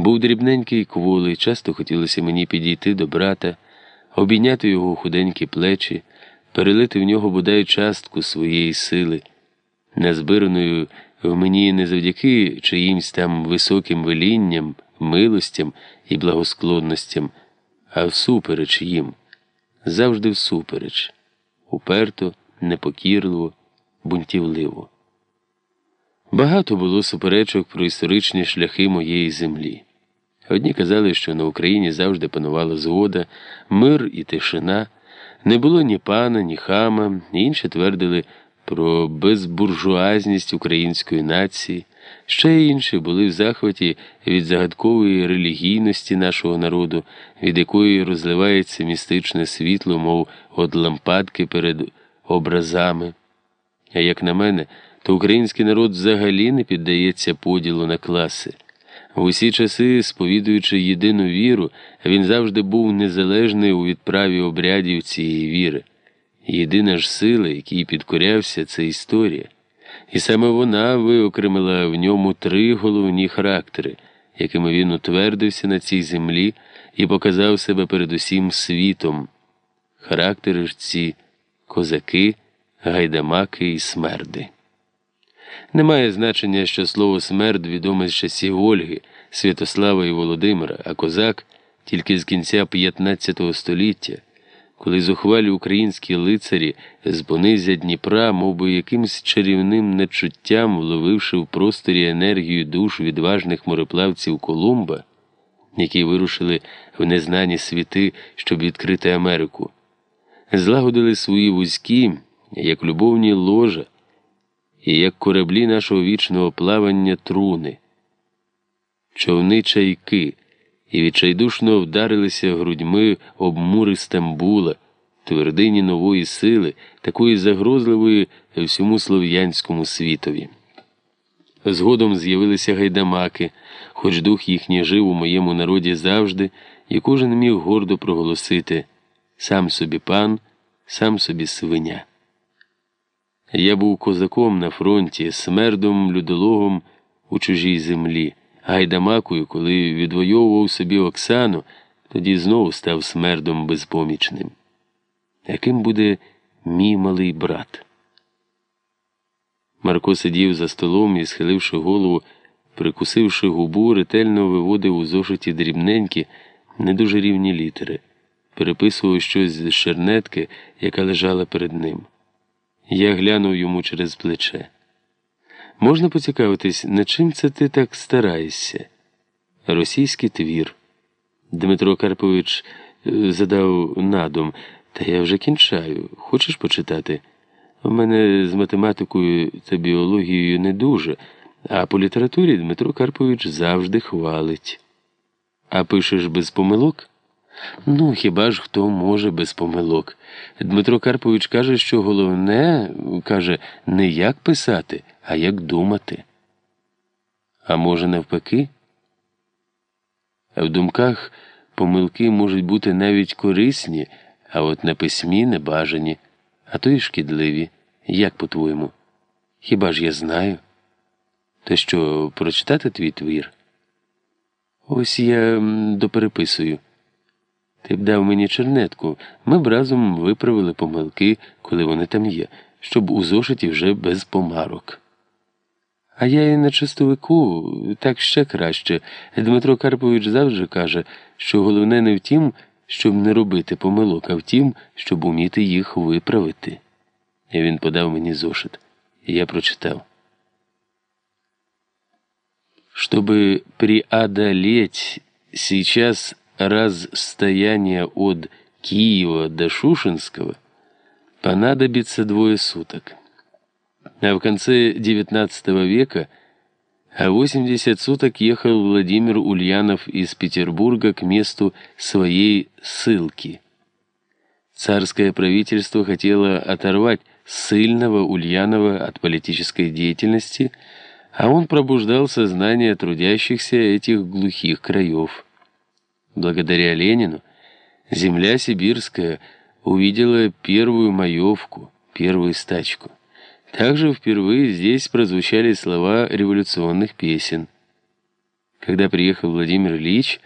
Був дрібненький кволий, часто хотілося мені підійти до брата, обійняти його худенькі плечі, перелити в нього бодай частку своєї сили, назбираною в мені не завдяки чиїмсь там високим велінням, милостям і благосклонностям, а всупереч їм, завжди всупереч, уперто, непокірливо, бунтівливо. Багато було суперечок про історичні шляхи моєї землі. Одні казали, що на Україні завжди панувала згода, мир і тишина, не було ні пана, ні хама, інші твердили про безбуржуазність української нації, ще інші були в захваті від загадкової релігійності нашого народу, від якої розливається містичне світло, мов от лампадки перед образами. А як на мене, то український народ взагалі не піддається поділу на класи. В усі часи, сповідуючи єдину віру, він завжди був незалежний у відправі обрядів цієї віри. Єдина ж сила, якій підкорявся, це історія. І саме вона виокремила в ньому три головні характери, якими він утвердився на цій землі і показав себе перед усім світом. Характери ж ці козаки, гайдамаки і смерди. Немає значення, що слово смерть відоме з часів Ольги, Святослава і Володимира, а козак тільки з кінця 15 століття, коли зухвалі українські лицарі з понизя Дніпра, мов би якимсь чарівним нечуттям, вловивши в просторі енергію душ відважних мореплавців Колумба, які вирушили в незнані світи, щоб відкрити Америку, злагодили свої вузькі, як любовні ложа і як кораблі нашого вічного плавання труни, човни чайки, і відчайдушно вдарилися грудьми об мури Стамбула, твердині нової сили, такої загрозливої всьому слов'янському світові. Згодом з'явилися гайдамаки, хоч дух їхній жив у моєму народі завжди, і кожен міг гордо проголосити сам собі пан, сам собі свиня. Я був козаком на фронті, смердом людологом у чужій землі, гайдамакою, коли відвоював собі Оксану, тоді знову став смердом безпомічним. Яким буде мій малий брат? Марко сидів за столом і, схиливши голову, прикусивши губу, ретельно виводив у зошиті дрібненькі, не дуже рівні літери, переписував щось з шернетки, яка лежала перед ним. Я глянув йому через плече. Можна поцікавитись, над чим це ти так стараєшся? Російський твір. Дмитро Карпович е, задав надум, та я вже кінчаю. Хочеш почитати? У мене з математикою та біологією не дуже, а по літературі Дмитро Карпович завжди хвалить. А пишеш без помилок? Ну, хіба ж хто може без помилок? Дмитро Карпович каже, що головне, каже, не як писати, а як думати. А може, навпаки? В думках помилки можуть бути навіть корисні, а от на письмі небажані, а то й шкідливі. Як по-твоєму? Хіба ж я знаю? То що, прочитати твій твір? Ось я допереписую. Ти б дав мені чернетку, ми б разом виправили помилки, коли вони там є, щоб у зошиті вже без помарок. А я і на чистовику так ще краще. Дмитро Карпович завжди каже, що головне не в тім, щоб не робити помилок, а в тім, щоб уміти їх виправити. І він подав мені зошит, і я прочитав. Чтобы преодолеть сейчас расстояние от Киева до Шушинского понадобится двое суток. А в конце XIX века а 80 суток ехал Владимир Ульянов из Петербурга к месту своей ссылки. Царское правительство хотело оторвать сильного Ульянова от политической деятельности, а он пробуждал сознание трудящихся этих глухих краев. Благодаря Ленину земля сибирская увидела первую маевку, первую стачку. Также впервые здесь прозвучали слова революционных песен. Когда приехал Владимир Ильич,